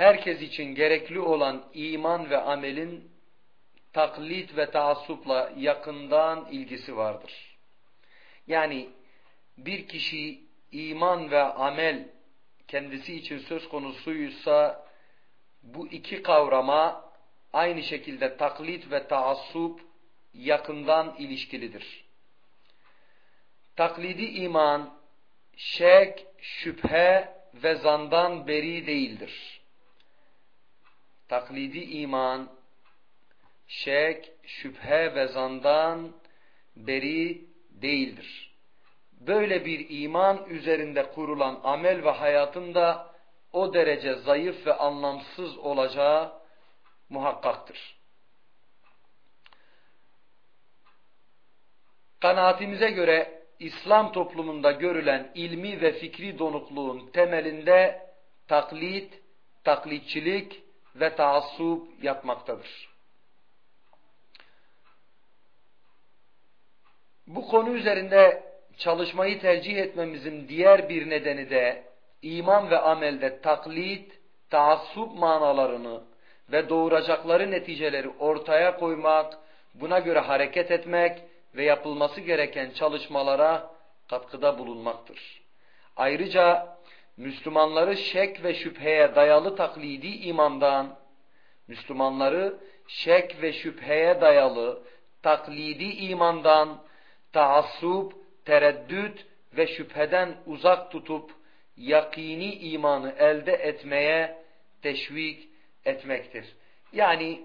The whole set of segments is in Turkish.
herkes için gerekli olan iman ve amelin taklit ve taassupla yakından ilgisi vardır. Yani bir kişi iman ve amel kendisi için söz konusuysa bu iki kavrama aynı şekilde taklit ve taassup yakından ilişkilidir. Taklidi iman, şek, şüphe ve zandan beri değildir. Taklidi iman, şek, şüphe ve zandan beri değildir. Böyle bir iman üzerinde kurulan amel ve hayatın da o derece zayıf ve anlamsız olacağı muhakkaktır. Kanaatimize göre İslam toplumunda görülen ilmi ve fikri donukluğun temelinde taklit, taklitçilik ve taassup yatmaktadır. Bu konu üzerinde çalışmayı tercih etmemizin diğer bir nedeni de iman ve amelde taklit, taassup manalarını ve doğuracakları neticeleri ortaya koymak, buna göre hareket etmek ve yapılması gereken çalışmalara katkıda bulunmaktır. Ayrıca Müslümanları şek ve şüpheye dayalı taklidi imandan, Müslümanları şek ve şüpheye dayalı taklidi imandan, taassup, tereddüt ve şüpheden uzak tutup yakini imanı elde etmeye teşvik etmektir. Yani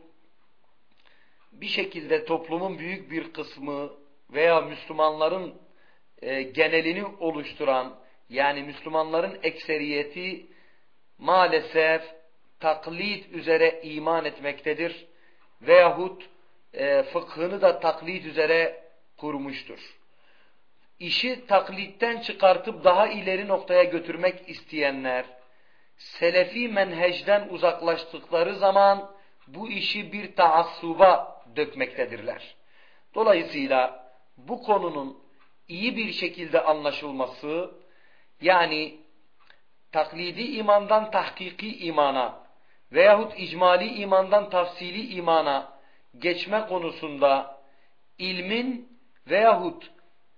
bir şekilde toplumun büyük bir kısmı veya Müslümanların e, genelini oluşturan yani Müslümanların ekseriyeti maalesef taklit üzere iman etmektedir veyahut e, fıkhını da taklit üzere kurmuştur. İşi taklitten çıkartıp daha ileri noktaya götürmek isteyenler, selefi menhecden uzaklaştıkları zaman bu işi bir taassuba dökmektedirler. Dolayısıyla bu konunun iyi bir şekilde anlaşılması, yani taklidi imandan tahkiki imana veyahut icmali imandan tafsili imana geçme konusunda ilmin veyahut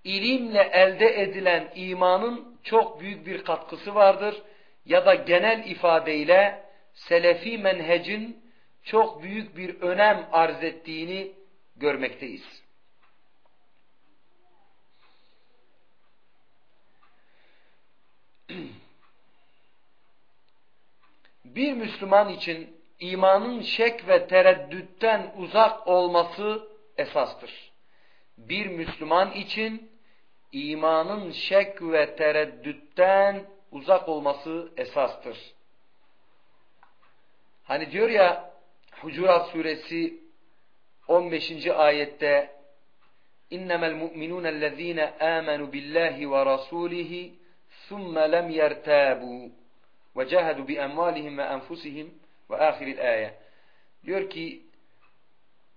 ilimle elde edilen imanın çok büyük bir katkısı vardır ya da genel ifadeyle selefi menhecin çok büyük bir önem arz ettiğini görmekteyiz. Bir Müslüman için imanın şek ve tereddütten uzak olması esastır. Bir Müslüman için imanın şek ve tereddütten uzak olması esastır. Hani diyor ya Hucurat suresi 15. ayette İnnemel mu'minûnellezîne âmenû billâhi ve rasûlihi cahadu bi emvalihim ve enfusihim ve ahiril ayet. Diyor ki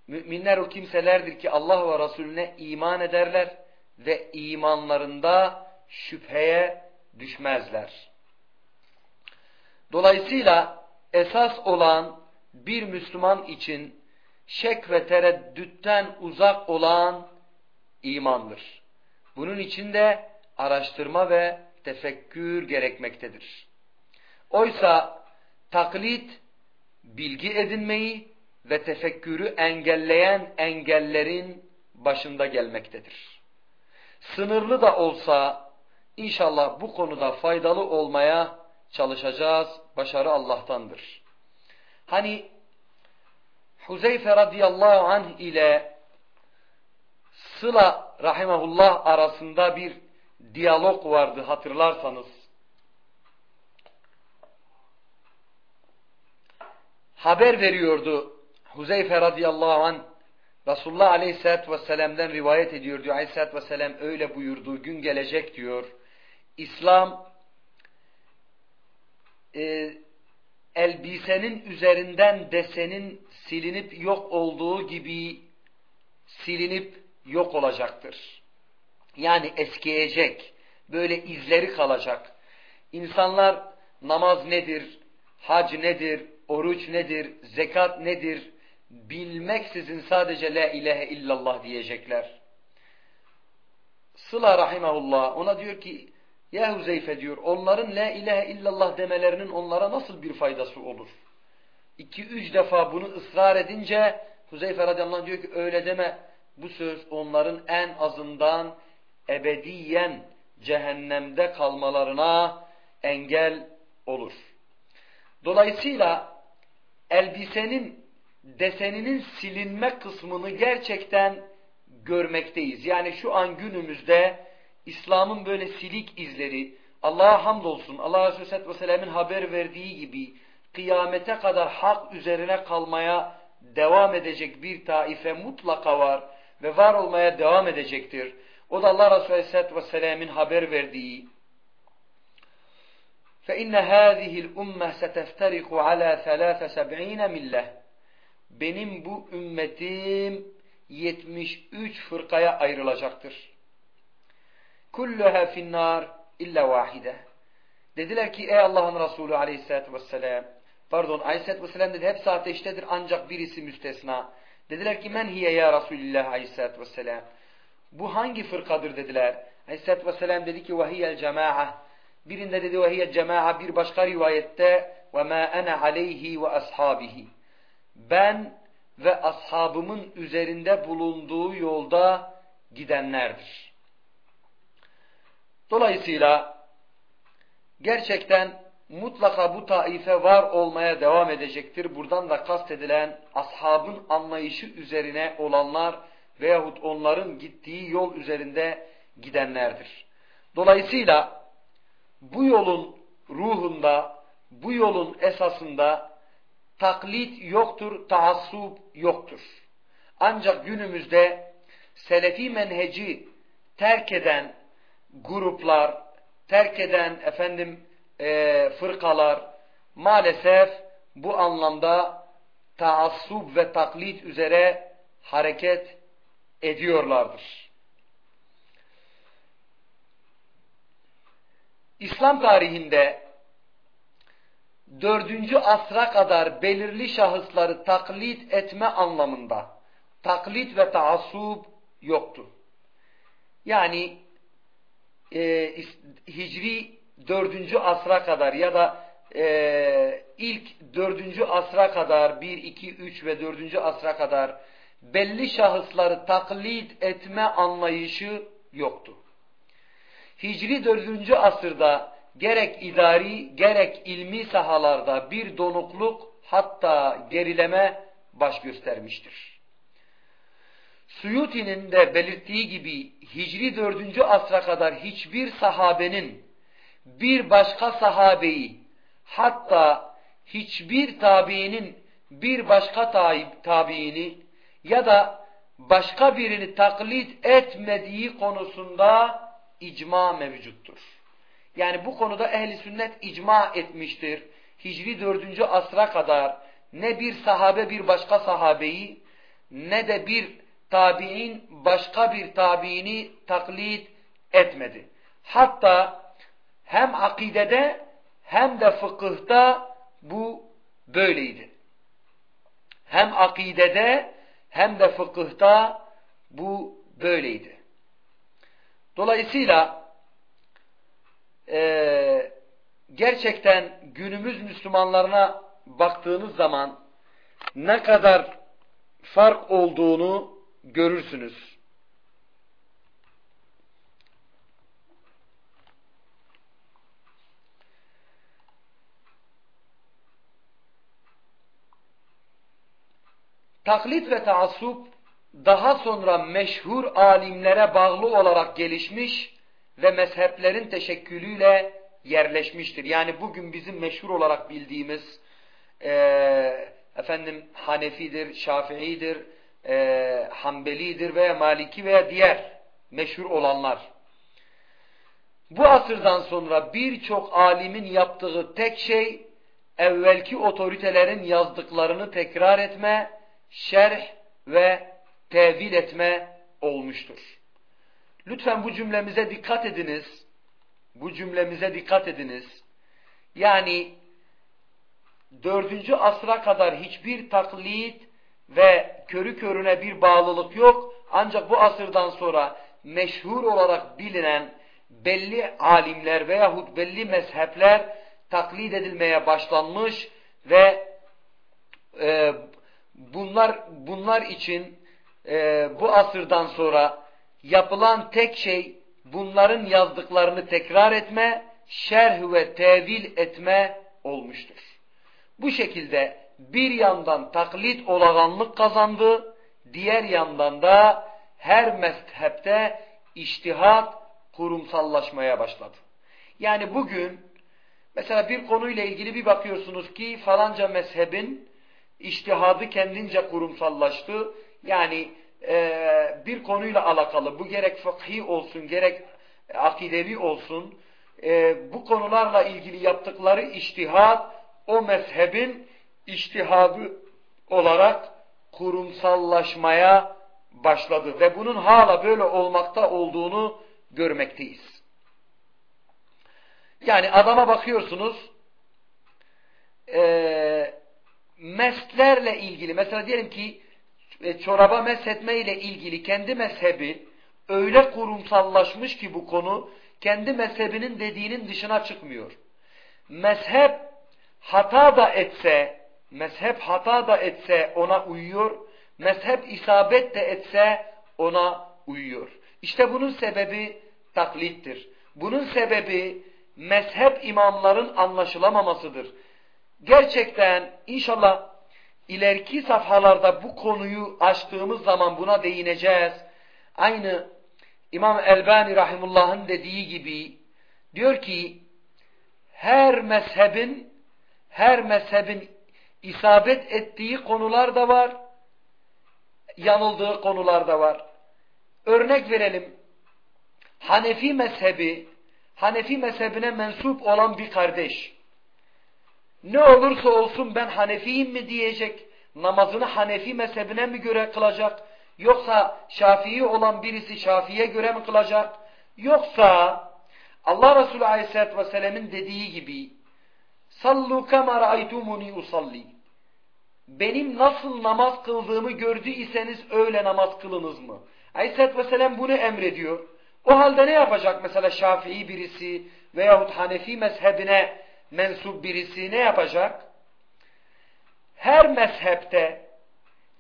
müminler o kimselerdir ki Allah ve Resulüne iman ederler ve imanlarında şüpheye düşmezler. Dolayısıyla esas olan bir Müslüman için şek ve tereddütten uzak olan imandır. Bunun için de araştırma ve tefekkür gerekmektedir. Oysa taklit bilgi edinmeyi ve tefekkürü engelleyen engellerin başında gelmektedir. Sınırlı da olsa inşallah bu konuda faydalı olmaya çalışacağız. Başarı Allah'tandır. Hani Huzeyfe radıyallahu anh ile Sıla rahimahullah arasında bir diyalog vardı hatırlarsanız. Haber veriyordu Huzeyfe radıyallahu anh Resulullah aleyhissalatü vesselam'dan rivayet ediyor diyor. Aleyhissalatü vesselam öyle buyurduğu gün gelecek diyor. İslam e, elbisenin üzerinden desenin silinip yok olduğu gibi silinip yok olacaktır. Yani eskiyecek. Böyle izleri kalacak. İnsanlar namaz nedir, hac nedir, oruç nedir, zekat nedir bilmeksizin sadece la ilahe illallah diyecekler. Sıla rahimahullah ona diyor ki ya Huzeyfe diyor onların la ilahe illallah demelerinin onlara nasıl bir faydası olur? İki üç defa bunu ısrar edince Huzeyfe radıyallahu anh diyor ki öyle deme bu söz onların en azından ebediyen cehennemde kalmalarına engel olur. Dolayısıyla elbisenin deseninin silinme kısmını gerçekten görmekteyiz. Yani şu an günümüzde İslam'ın böyle silik izleri Allah'a hamdolsun Allah Resulü Aleyhisselatü Vesselam'ın haber verdiği gibi kıyamete kadar hak üzerine kalmaya devam edecek bir taife mutlaka var ve var olmaya devam edecektir. O da Allah Resulü Aleyhisselatü Vesselam'ın haber verdiği فَاِنَّ هَذِهِ الْاُمَّةِ سَتَفْتَرِقُ عَلَى ثَلَاثَ سَبْعِينَ مِلَّةِ Benim bu ümmetim 73 fırkaya ayrılacaktır. Kulluha finnar illa vahide. Dediler ki ey Allah'ın Resulü aleyhissalatü vesselam pardon aleyhissalatü vesselam dedi hepsi ateştedir ancak birisi müstesna. Dediler ki men hiye ya Resulullah aleyhissalatü vesselam. bu hangi fırkadır dediler. Aleyhissalatü vesselam dedi ki vahiyel cema'a. Birinde dedi vahiyel cema'a bir başka rivayette ve ma ana aleyhi ve ashabihi. Ben ve ashabımın üzerinde bulunduğu yolda gidenlerdir. Dolayısıyla gerçekten mutlaka bu taife var olmaya devam edecektir. Buradan da kastedilen ashabın anlayışı üzerine olanlar veyahut onların gittiği yol üzerinde gidenlerdir. Dolayısıyla bu yolun ruhunda, bu yolun esasında taklit yoktur, taassub yoktur. Ancak günümüzde selefi menheci terk eden gruplar, terk eden efendim e, fırkalar maalesef bu anlamda taassub ve taklit üzere hareket ediyorlardır. İslam tarihinde dördüncü asra kadar belirli şahısları taklit etme anlamında taklit ve taassub yoktu. Yani e, Hicri dördüncü asra kadar ya da e, ilk dördüncü asra kadar bir, iki, üç ve dördüncü asra kadar belli şahısları taklit etme anlayışı yoktu. Hicri dördüncü asırda gerek idari gerek ilmi sahalarda bir donukluk hatta gerileme baş göstermiştir. Suyuti'nin de belirttiği gibi Hicri 4. asra kadar hiçbir sahabenin bir başka sahabeyi hatta hiçbir tabiinin bir başka tabiini ya da başka birini taklit etmediği konusunda icma mevcuttur. Yani bu konuda ehli sünnet icma etmiştir. Hicri 4. asra kadar ne bir sahabe bir başka sahabeyi ne de bir tabi'in başka bir tabiini taklit etmedi. Hatta hem akidede hem de fıkıhta bu böyleydi. Hem akidede hem de fıkıhta bu böyleydi. Dolayısıyla e, gerçekten günümüz Müslümanlarına baktığınız zaman ne kadar fark olduğunu görürsünüz. Taklit ve taassup daha sonra meşhur alimlere bağlı olarak gelişmiş ve mezheplerin teşekkülüyle yerleşmiştir. Yani bugün bizim meşhur olarak bildiğimiz e, efendim Hanefidir, Şafii'dir, e, Hanbeli'dir veya Maliki veya diğer meşhur olanlar. Bu asırdan sonra birçok alimin yaptığı tek şey evvelki otoritelerin yazdıklarını tekrar etme, şerh ve tevil etme olmuştur. Lütfen bu cümlemize dikkat ediniz. Bu cümlemize dikkat ediniz. Yani dördüncü asra kadar hiçbir taklit ve körü körüne bir bağlılık yok. Ancak bu asırdan sonra meşhur olarak bilinen belli alimler veyahut belli mezhepler taklit edilmeye başlanmış ve e, bunlar bunlar için e, bu asırdan sonra yapılan tek şey bunların yazdıklarını tekrar etme, şerh ve tevil etme olmuştur. Bu şekilde bir yandan taklit olaganlık kazandı, diğer yandan da her mezhepte iştihat kurumsallaşmaya başladı. Yani bugün mesela bir konuyla ilgili bir bakıyorsunuz ki falanca mezhebin iştihadı kendince kurumsallaştı. Yani e, bir konuyla alakalı bu gerek fıkhi olsun gerek akidevi olsun e, bu konularla ilgili yaptıkları iştihat o mezhebin iştihadı olarak kurumsallaşmaya başladı ve bunun hala böyle olmakta olduğunu görmekteyiz. Yani adama bakıyorsunuz e, meslerle ilgili mesela diyelim ki e, çoraba meshetme ile ilgili kendi mezhebi öyle kurumsallaşmış ki bu konu kendi mezhebinin dediğinin dışına çıkmıyor. Mezhep hata da etse, mezhep hata da etse ona uyuyor, mezhep isabet de etse ona uyuyor. İşte bunun sebebi taklittir. Bunun sebebi mezhep imamların anlaşılamamasıdır. Gerçekten inşallah ileriki safhalarda bu konuyu açtığımız zaman buna değineceğiz. Aynı İmam Elbani Rahimullah'ın dediği gibi diyor ki her mezhebin her mezhebin isabet ettiği konular da var yanıldığı konular da var. Örnek verelim. Hanefi mezhebi Hanefi mezhebine mensup olan bir kardeş ne olursa olsun ben Hanefiyim mi diyecek, namazını Hanefi mezhebine mi göre kılacak, yoksa Şafii olan birisi Şafii'ye göre mi kılacak, yoksa Allah Resulü Aleyhisselatü Vesselam'ın dediği gibi sallu kema ra'aytumuni usalli benim nasıl namaz kıldığımı gördüyseniz öyle namaz kılınız mı? Aleyhisselatü Vesselam bunu emrediyor. O halde ne yapacak mesela Şafii birisi veyahut Hanefi mezhebine mensup birisi ne yapacak? Her mezhepte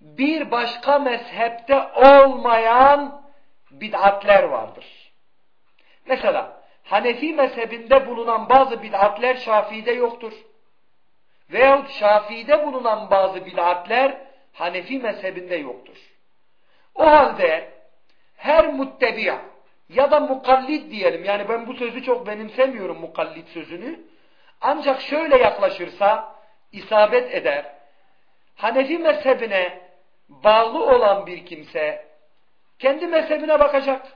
bir başka mezhepte olmayan bid'atler vardır. Mesela Hanefi mezhebinde bulunan bazı bid'atler Şafii'de yoktur. Veyahut Şafii'de bulunan bazı bid'atler Hanefi mezhebinde yoktur. O halde her muttebi'a ya da mukallid diyelim. Yani ben bu sözü çok benimsemiyorum mukallid sözünü. Ancak şöyle yaklaşırsa isabet eder. Hanefi mezhebine bağlı olan bir kimse kendi mezhebine bakacak.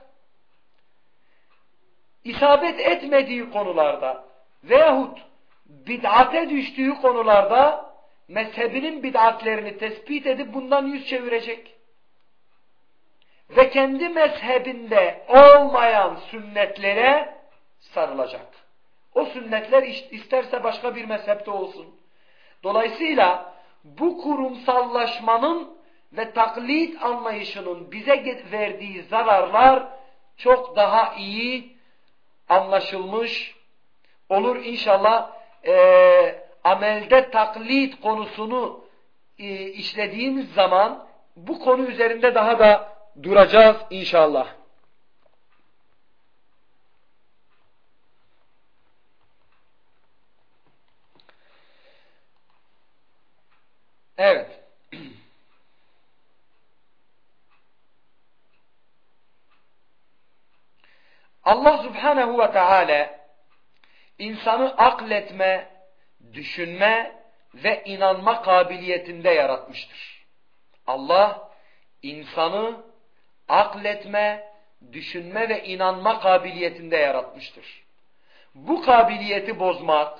İsabet etmediği konularda veyahut bid'ate düştüğü konularda mezhebinin bid'atlerini tespit edip bundan yüz çevirecek. Ve kendi mezhebinde olmayan sünnetlere sarılacak. O sünnetler isterse başka bir mezhepte olsun. Dolayısıyla bu kurumsallaşmanın ve taklit anlayışının bize verdiği zararlar çok daha iyi anlaşılmış olur inşallah e, amelde taklit konusunu e, işlediğimiz zaman bu konu üzerinde daha da duracağız inşallah. Evet. Allah Subhanahu ve Teala insanı akletme, düşünme ve inanma kabiliyetinde yaratmıştır. Allah insanı akletme, düşünme ve inanma kabiliyetinde yaratmıştır. Bu kabiliyeti bozmak,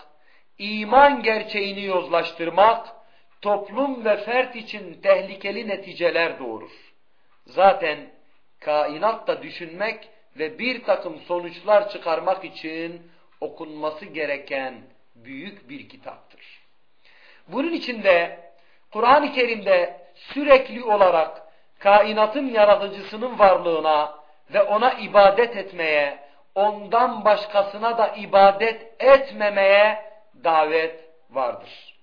iman gerçeğini yozlaştırmak, toplum ve fert için tehlikeli neticeler doğurur. Zaten kainatta düşünmek ve bir takım sonuçlar çıkarmak için okunması gereken büyük bir kitaptır. Bunun içinde Kur'an-ı Kerim'de sürekli olarak kainatın yaratıcısının varlığına ve ona ibadet etmeye, ondan başkasına da ibadet etmemeye davet vardır.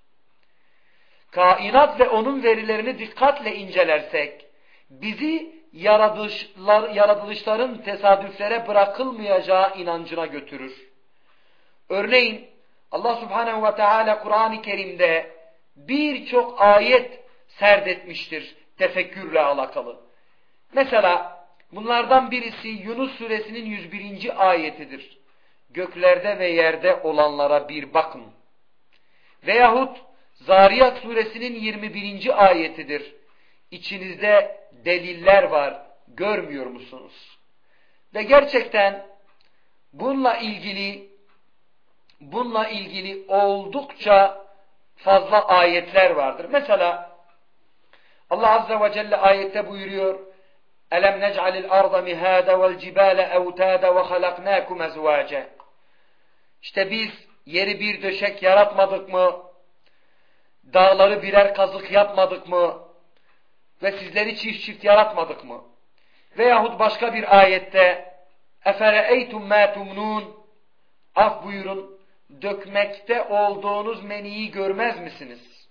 Kainat ve onun verilerini dikkatle incelersek, bizi yaratılışlar, yaratılışların tesadüflere bırakılmayacağı inancına götürür. Örneğin Allah Subhanahu ve Teala Kur'an-ı Kerim'de birçok ayet serdetmiştir tefekkürle alakalı. Mesela bunlardan birisi Yunus suresinin 101. ayetidir. Göklerde ve yerde olanlara bir bakın. Veyahut Zariyat suresinin 21. ayetidir. İçinizde deliller var, görmüyor musunuz? Ve gerçekten bununla ilgili bununla ilgili oldukça fazla ayetler vardır. Mesela Allah Azze ve Celle ayette buyuruyor arda mihada vel cibale evtada ve halaknakum ezvaca İşte biz yeri bir döşek yaratmadık mı? Dağları birer kazık yapmadık mı? Ve sizleri çift çift yaratmadık mı? Veyahut başka bir ayette Efereeytum ma tumnun Af buyurun dökmekte olduğunuz meniyi görmez misiniz?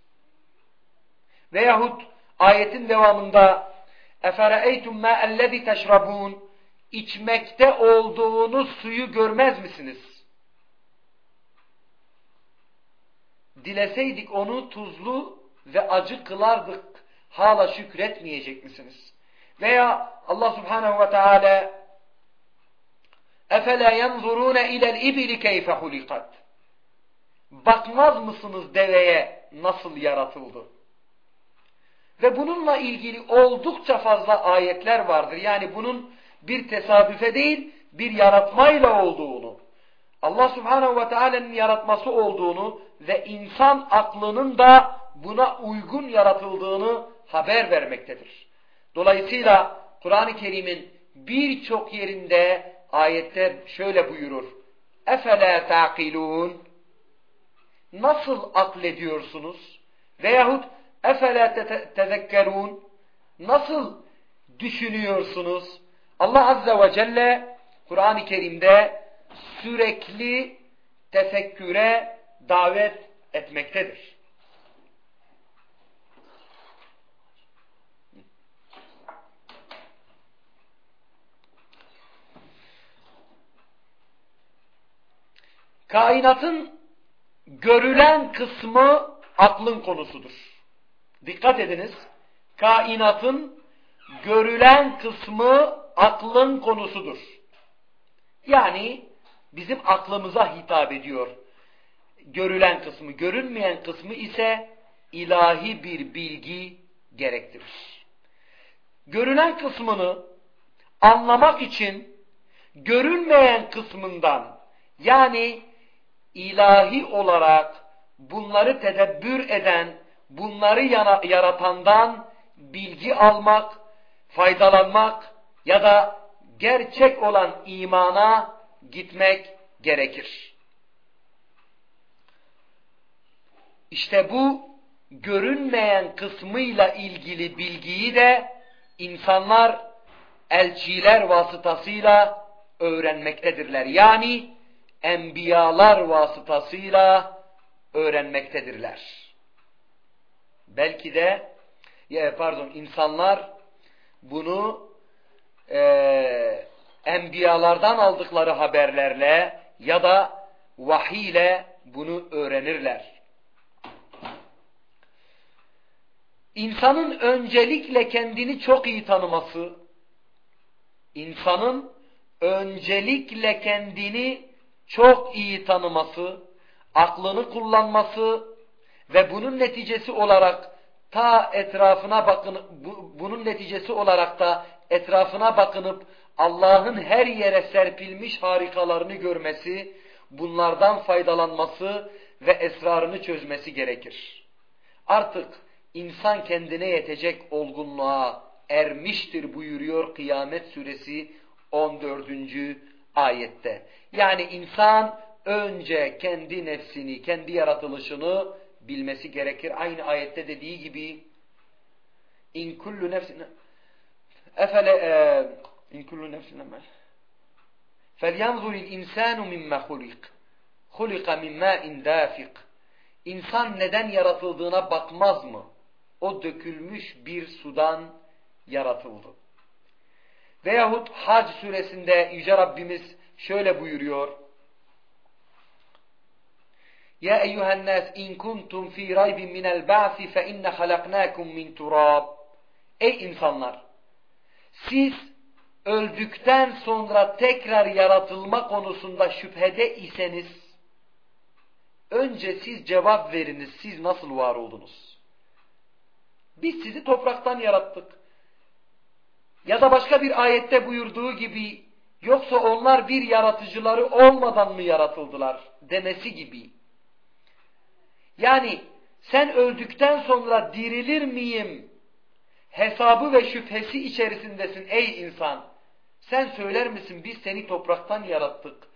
Veyahut ayetin devamında اَفَرَأَيْتُمْ مَا اَلَّذِي تَشْرَبُونَ içmekte olduğunuz suyu görmez misiniz? dileseydik onu tuzlu ve acı kılardık. Hala şükretmeyecek misiniz? Veya Allah Subhanahu ve Teala efele yanzurune ilel ibili keyfe hulikat bakmaz mısınız deveye nasıl yaratıldı? Ve bununla ilgili oldukça fazla ayetler vardır. Yani bunun bir tesadüfe değil, bir yaratmayla olduğunu, Allah subhanehu ve teala'nın yaratması olduğunu ve insan aklının da buna uygun yaratıldığını haber vermektedir. Dolayısıyla Kur'an-ı Kerim'in birçok yerinde ayette şöyle buyurur. Efele taqilun Nasıl aklediyorsunuz? Veyahut efele te tezekkerun Nasıl düşünüyorsunuz? Allah Azze ve Celle Kur'an-ı Kerim'de sürekli tefekküre davet etmektedir. Kainatın görülen kısmı aklın konusudur. Dikkat ediniz. Kainatın görülen kısmı aklın konusudur. Yani bizim aklımıza hitap ediyor. Görülen kısmı, görünmeyen kısmı ise ilahi bir bilgi gerektirir. Görülen kısmını anlamak için görünmeyen kısmından yani ilahi olarak bunları tedebbür eden, bunları yaratandan bilgi almak, faydalanmak ya da gerçek olan imana gitmek gerekir. İşte bu görünmeyen kısmıyla ilgili bilgiyi de insanlar elçiler vasıtasıyla öğrenmektedirler. Yani enbiyalar vasıtasıyla öğrenmektedirler. Belki de pardon insanlar bunu e, enbiyalardan aldıkları haberlerle ya da vahiy ile bunu öğrenirler. İnsanın öncelikle kendini çok iyi tanıması, insanın öncelikle kendini çok iyi tanıması, aklını kullanması ve bunun neticesi olarak ta etrafına bakın bu, bunun neticesi olarak da etrafına bakınıp Allah'ın her yere serpilmiş harikalarını görmesi, bunlardan faydalanması ve esrarını çözmesi gerekir. Artık insan kendine yetecek olgunluğa ermiştir buyuruyor Kıyamet Suresi 14. ayette. Yani insan önce kendi nefsini, kendi yaratılışını bilmesi gerekir. Aynı ayette dediği gibi in kullu nefsin efele e, in kullu nefsin amel felyanzuril insanu mimme hulik hulika mimme indafik İnsan neden yaratıldığına bakmaz mı? O dökülmüş bir sudan yaratıldı. Veyahut Hac suresinde Yüce Rabbimiz şöyle buyuruyor. Ya eyyuhen nas in kuntum fi raybin minel ba'si fe inne halaknakum min turab. Ey insanlar! Siz öldükten sonra tekrar yaratılma konusunda şüphede iseniz önce siz cevap veriniz. Siz nasıl var oldunuz? Biz sizi topraktan yarattık. Ya da başka bir ayette buyurduğu gibi yoksa onlar bir yaratıcıları olmadan mı yaratıldılar demesi gibi. Yani sen öldükten sonra dirilir miyim hesabı ve şüphesi içerisindesin ey insan. Sen söyler misin biz seni topraktan yarattık.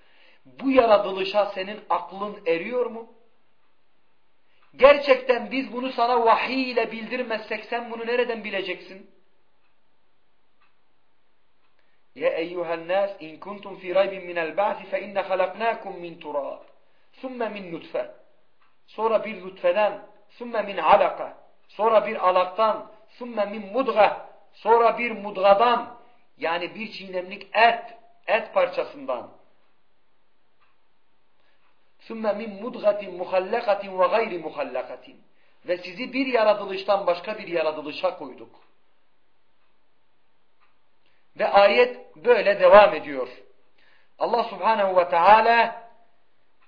Bu yaratılışa senin aklın eriyor mu? Gerçekten biz bunu sana vahiy ile bildirmezsek sen bunu nereden bileceksin? Ya eyyuhel nas in kuntum fi raybin minel ba'si fe inne halaknakum min turab. Sümme min nutfe. Sonra bir nutfeden, sümme min alaka. Sonra bir alaktan, sümme min mudga. Sonra bir mudgadan, yani bir çiğnemlik et, et parçasından. ثُمَّ مِنْ مُدْغَةٍ مُخَلَّقَةٍ وَغَيْرِ مُخَلَّقَةٍ Ve sizi bir yaratılıştan başka bir yaratılışa koyduk. Ve ayet böyle devam ediyor. Allah subhanehu ve teala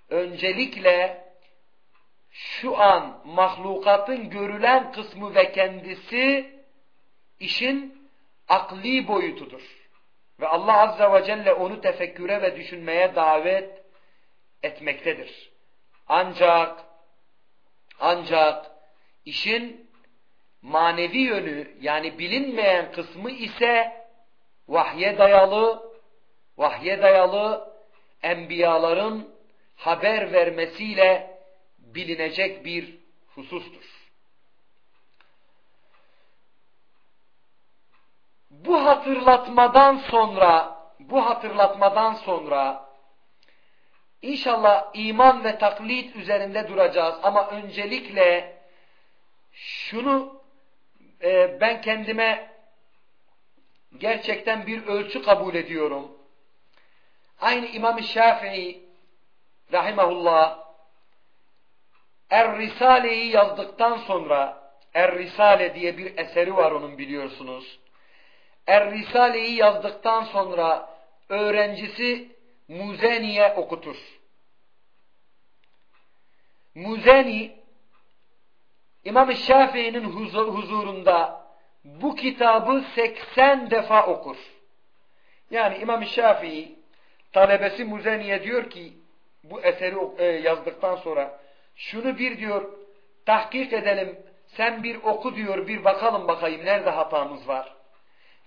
öncelikle şu an mahlukatın görülen kısmı ve kendisi işin akli boyutudur. Ve Allah Azze ve Celle onu tefekküre ve düşünmeye davet etmektedir. Ancak ancak işin manevi yönü yani bilinmeyen kısmı ise vahye dayalı vahye dayalı enbiyaların haber vermesiyle bilinecek bir husustur. Bu hatırlatmadan sonra bu hatırlatmadan sonra inşallah iman ve taklit üzerinde duracağız ama öncelikle şunu e, ben kendime gerçekten bir ölçü kabul ediyorum. Aynı İmam-ı Şafii rahimahullah Er-Risale'yi yazdıktan sonra Er-Risale diye bir eseri var onun biliyorsunuz. Er-Risale'yi yazdıktan sonra öğrencisi Muzeni'ye okutur. Muzeni İmam-ı Şafii'nin huzurunda bu kitabı 80 defa okur. Yani İmam-ı Şafii talebesi Muzeni'ye diyor ki bu eseri e, yazdıktan sonra şunu bir diyor tahkik edelim sen bir oku diyor bir bakalım bakayım nerede hatamız var.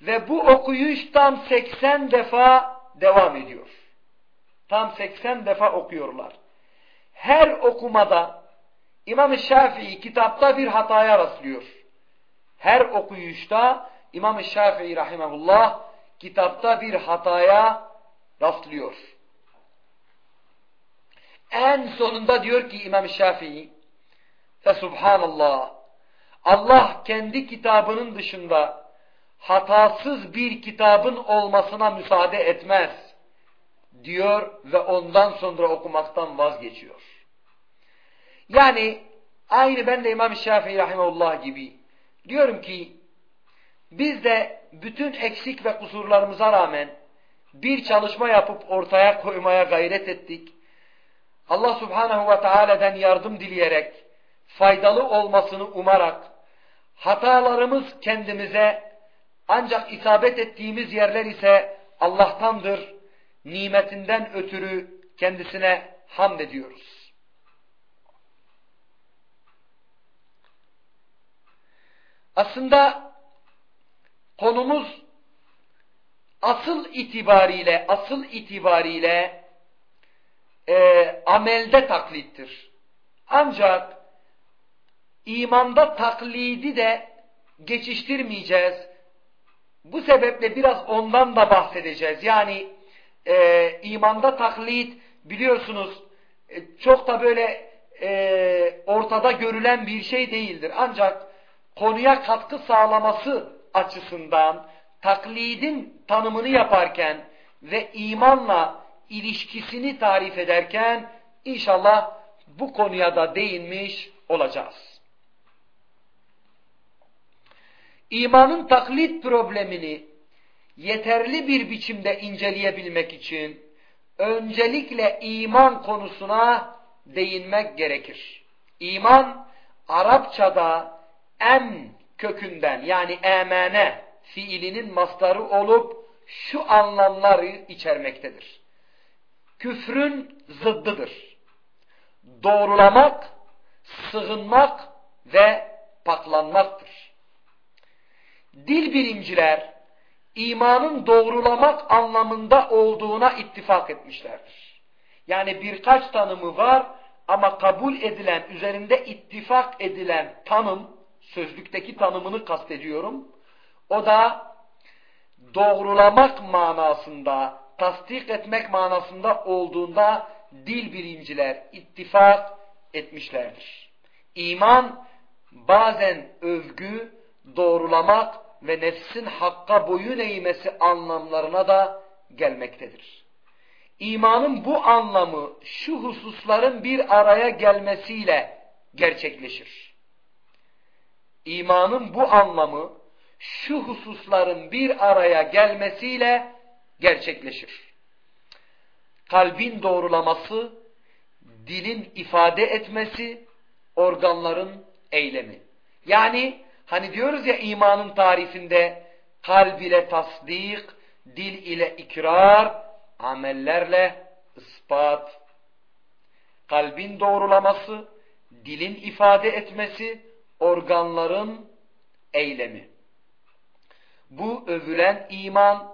Ve bu okuyuş tam 80 defa devam ediyor. Tam 80 defa okuyorlar. Her okumada İmam-ı Şafii kitapta bir hataya rastlıyor. Her okuyuşta İmam-ı Şafii rahimahullah kitapta bir hataya rastlıyor. En sonunda diyor ki İmam Şafii Subhanallah Allah kendi kitabının dışında hatasız bir kitabın olmasına müsaade etmez diyor ve ondan sonra okumaktan vazgeçiyor. Yani aynı ben de İmam Şafii Rahimullah gibi diyorum ki biz de bütün eksik ve kusurlarımıza rağmen bir çalışma yapıp ortaya koymaya gayret ettik. Allah Subhanahu ve Teala'dan yardım dileyerek, faydalı olmasını umarak, hatalarımız kendimize, ancak isabet ettiğimiz yerler ise Allah'tandır, nimetinden ötürü kendisine hamd ediyoruz. Aslında konumuz asıl itibariyle, asıl itibariyle e, amelde taklittir. Ancak imanda taklidi de geçiştirmeyeceğiz. Bu sebeple biraz ondan da bahsedeceğiz. Yani e, imanda taklit biliyorsunuz e, çok da böyle e, ortada görülen bir şey değildir. Ancak konuya katkı sağlaması açısından taklidin tanımını yaparken ve imanla ilişkisini tarif ederken inşallah bu konuya da değinmiş olacağız. İmanın taklit problemini yeterli bir biçimde inceleyebilmek için öncelikle iman konusuna değinmek gerekir. İman Arapçada em kökünden yani emene fiilinin mastarı olup şu anlamları içermektedir. Küfrün zıddıdır. Doğrulamak, sığınmak ve paklanmaktır. Dil bilimciler imanın doğrulamak anlamında olduğuna ittifak etmişlerdir. Yani birkaç tanımı var ama kabul edilen, üzerinde ittifak edilen tanım, sözlükteki tanımını kastediyorum. O da doğrulamak manasında, tasdik etmek manasında olduğunda dil bilimciler ittifak etmişlerdir. İman bazen övgü, doğrulamak ve nefsin hakka boyun eğmesi anlamlarına da gelmektedir. İmanın bu anlamı şu hususların bir araya gelmesiyle gerçekleşir. İmanın bu anlamı şu hususların bir araya gelmesiyle gerçekleşir. Kalbin doğrulaması, dilin ifade etmesi, organların eylemi. Yani hani diyoruz ya imanın tarifinde kalb ile tasdik, dil ile ikrar, amellerle ispat. Kalbin doğrulaması, dilin ifade etmesi, organların eylemi. Bu övülen iman,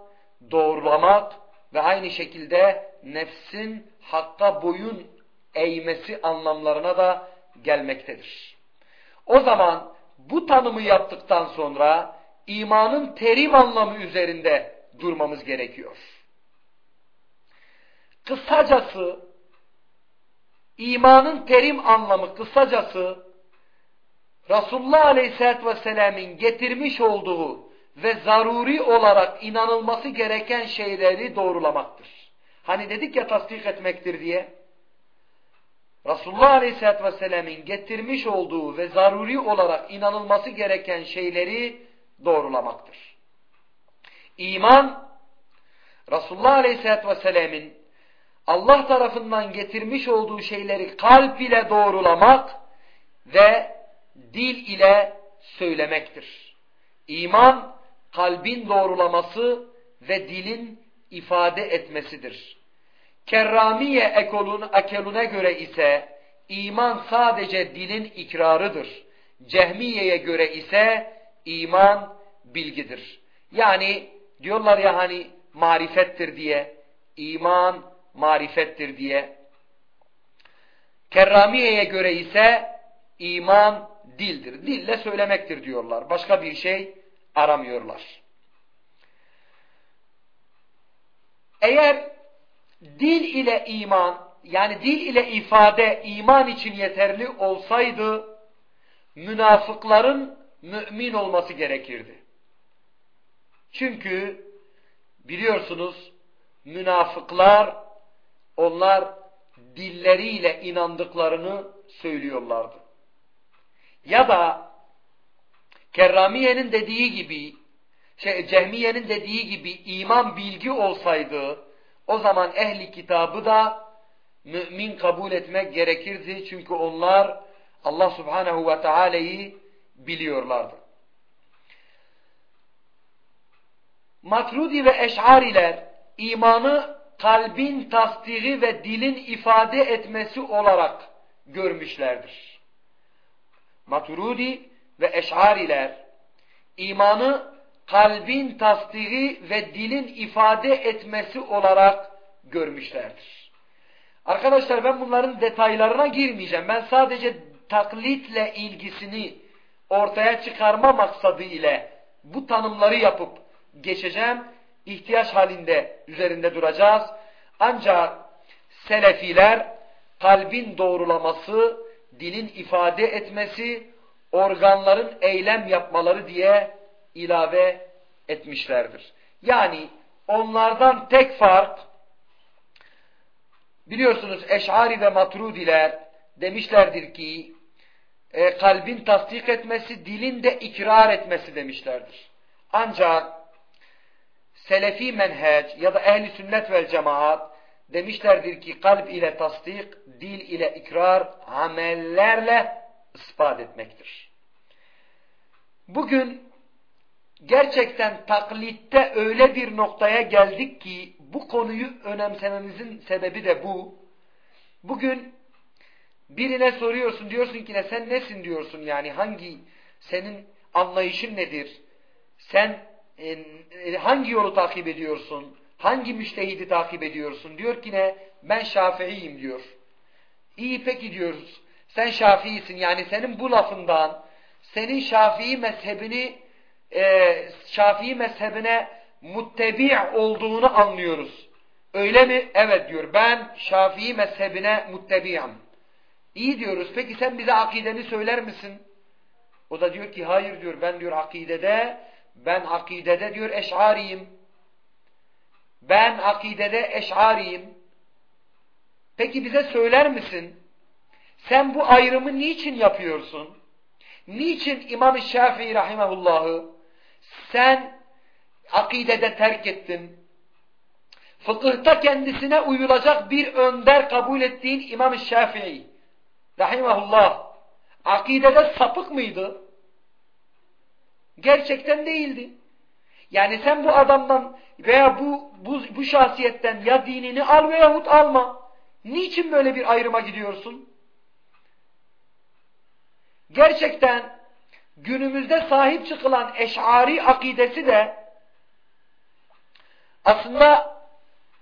doğrulamak ve aynı şekilde nefsin hakka boyun eğmesi anlamlarına da gelmektedir. O zaman bu tanımı yaptıktan sonra imanın terim anlamı üzerinde durmamız gerekiyor. Kısacası imanın terim anlamı kısacası Resulullah Aleyhisselatü Vesselam'ın getirmiş olduğu ve zaruri olarak inanılması gereken şeyleri doğrulamaktır. Hani dedik ya tasdik etmektir diye. Resulullah Aleyhisselatü Vesselam'ın getirmiş olduğu ve zaruri olarak inanılması gereken şeyleri doğrulamaktır. İman, Resulullah Aleyhisselatü Vesselam'ın Allah tarafından getirmiş olduğu şeyleri kalp ile doğrulamak ve dil ile söylemektir. İman, kalbin doğrulaması ve dilin ifade etmesidir. Kerramiye ekolun, ekelune göre ise iman sadece dilin ikrarıdır. Cehmiye'ye göre ise iman bilgidir. Yani diyorlar ya hani marifettir diye, iman marifettir diye. Kerramiye'ye göre ise iman dildir. Dille söylemektir diyorlar. Başka bir şey aramıyorlar. Eğer dil ile iman yani dil ile ifade iman için yeterli olsaydı münafıkların mümin olması gerekirdi. Çünkü biliyorsunuz münafıklar onlar dilleriyle inandıklarını söylüyorlardı. Ya da Kerramiye'nin dediği gibi, şey, Cehmiye'nin dediği gibi iman bilgi olsaydı, o zaman ehli kitabı da mümin kabul etmek gerekirdi. Çünkü onlar Allah subhanehu ve teala'yı biliyorlardı. Matrudi ve Eş'ariler imanı kalbin tasdiri ve dilin ifade etmesi olarak görmüşlerdir. Maturudi ve eşariler imanı kalbin tasdiri ve dilin ifade etmesi olarak görmüşlerdir. Arkadaşlar ben bunların detaylarına girmeyeceğim. Ben sadece taklitle ilgisini ortaya çıkarma maksadı ile bu tanımları yapıp geçeceğim. İhtiyaç halinde üzerinde duracağız. Ancak Selefiler kalbin doğrulaması, dilin ifade etmesi, organların eylem yapmaları diye ilave etmişlerdir. Yani onlardan tek fark biliyorsunuz Eş'ari ve Matrudiler demişlerdir ki e, kalbin tasdik etmesi, dilin de ikrar etmesi demişlerdir. Ancak Selefi menheç ya da ehli sünnet vel cemaat demişlerdir ki kalp ile tasdik, dil ile ikrar, amellerle ispat etmektir. Bugün gerçekten taklitte öyle bir noktaya geldik ki bu konuyu önemsememizin sebebi de bu. Bugün birine soruyorsun diyorsun ki ne sen nesin diyorsun yani hangi senin anlayışın nedir? Sen e, hangi yolu takip ediyorsun? Hangi müştehidi takip ediyorsun? Diyor ki ne? Ben Şafii'yim diyor. İyi peki diyoruz. Sen Şafii'sin yani senin bu lafından senin Şafii mezhebini e, Şafii mezhebine muttebi olduğunu anlıyoruz. Öyle mi? Evet diyor. Ben Şafii mezhebine muttebiyim. İyi diyoruz. Peki sen bize akideni söyler misin? O da diyor ki hayır diyor. Ben diyor akidede ben akidede diyor eş'ariyim. Ben akidede eş'ariyim. Peki bize söyler misin? Sen bu ayrımı niçin yapıyorsun? Niçin İmam-ı Şafii rahimehullah'ı sen akidede terk ettin? Fıkıhta kendisine uyulacak bir önder kabul ettiğin İmam-ı Şafii rahimahullah akidede sapık mıydı? Gerçekten değildi. Yani sen bu adamdan veya bu, bu, bu şahsiyetten ya dinini al veyahut alma. Niçin böyle bir ayrıma gidiyorsun? Gerçekten günümüzde sahip çıkılan eş'ari akidesi de aslında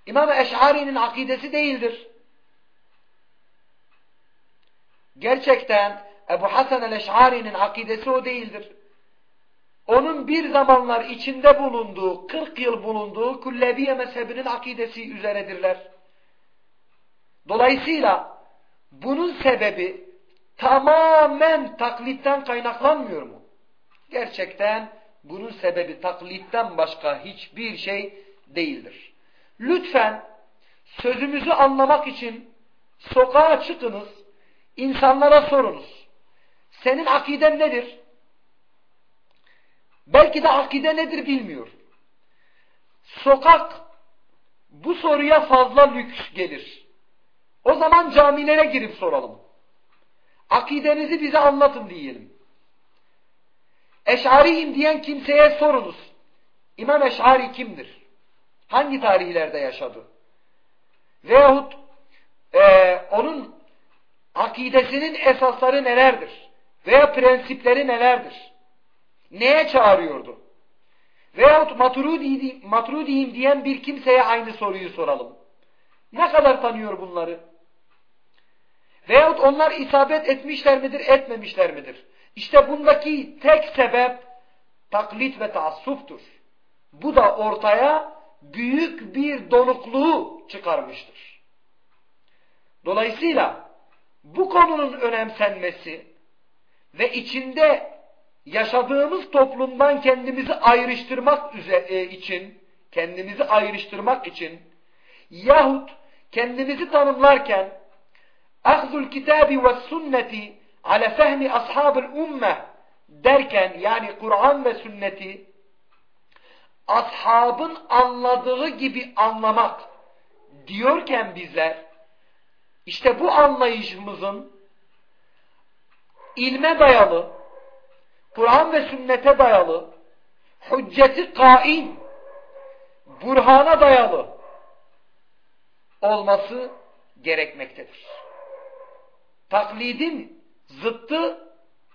İmam Eş'ari'nin akidesi değildir. Gerçekten Ebu Hasan el-Eş'ari'nin akidesi o değildir onun bir zamanlar içinde bulunduğu, 40 yıl bulunduğu Kullebiye mezhebinin akidesi üzeredirler. Dolayısıyla bunun sebebi tamamen taklitten kaynaklanmıyor mu? Gerçekten bunun sebebi taklitten başka hiçbir şey değildir. Lütfen sözümüzü anlamak için sokağa çıkınız, insanlara sorunuz. Senin akiden nedir? Belki de akide nedir bilmiyor. Sokak bu soruya fazla lüks gelir. O zaman camilere girip soralım. Akidenizi bize anlatın diyelim. Eş'ariyim diyen kimseye sorunuz. İmam Eş'ari kimdir? Hangi tarihlerde yaşadı? Veyahut e, onun akidesinin esasları nelerdir? Veya prensipleri nelerdir? Neye çağırıyordu? Veyahut matrudi, matrudiyim diyen bir kimseye aynı soruyu soralım. Ne kadar tanıyor bunları? Veyahut onlar isabet etmişler midir, etmemişler midir? İşte bundaki tek sebep taklit ve taassuptur. Bu da ortaya büyük bir donukluğu çıkarmıştır. Dolayısıyla bu konunun önemsenmesi ve içinde yaşadığımız toplumdan kendimizi ayrıştırmak e, için, kendimizi ayrıştırmak için yahut kendimizi tanımlarken kitabi ve sünneti ala fehmi ashabul ummeh derken yani Kur'an ve sünneti ashabın anladığı gibi anlamak diyorken bizler işte bu anlayışımızın ilme dayalı Kur'an ve sünnete dayalı, hücceti kain, burhana dayalı olması gerekmektedir. Taklidin zıttı